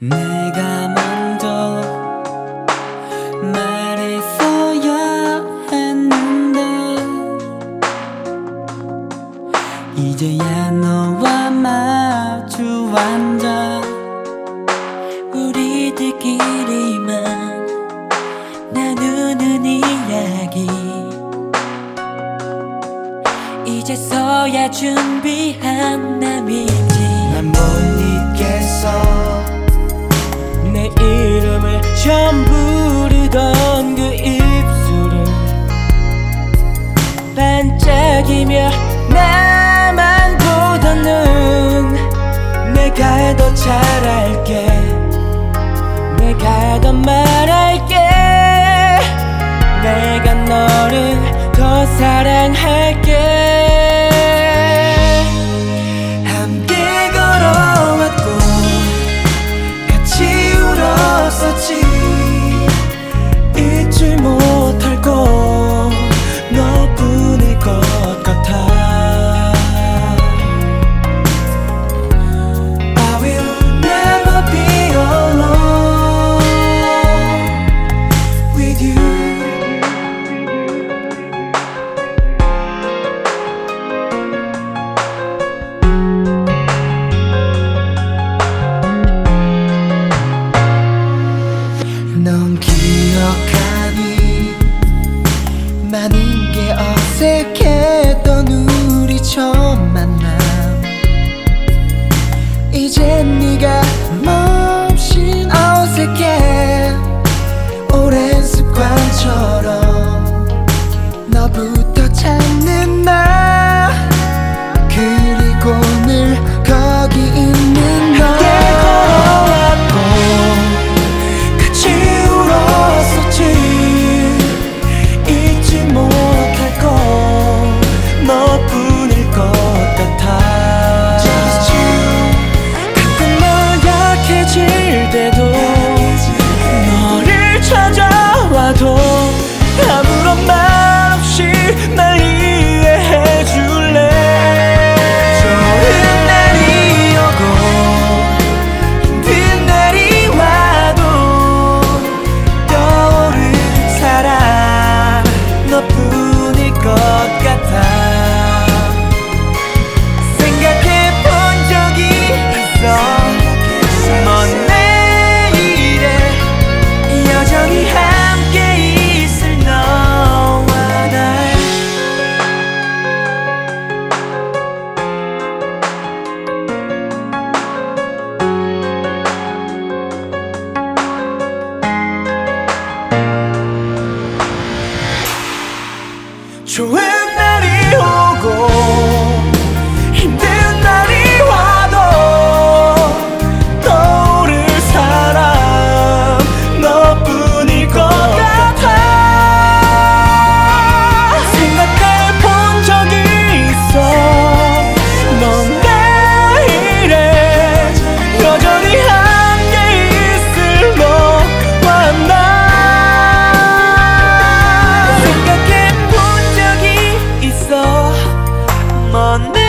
내가 먼저 말했어야 했는데 이제야 너와 마주 앉아 우리들끼리만 나누는 이야기 이제서야 준비한 남이지 난못 잊겠어 반짝이며 나만 보던 눈. 내가 더 잘할게. 내가 더 말할게. 내가 너를 더 사랑할 기억하니 많은 게 어색했던 우리 처음 만나 True. Monday.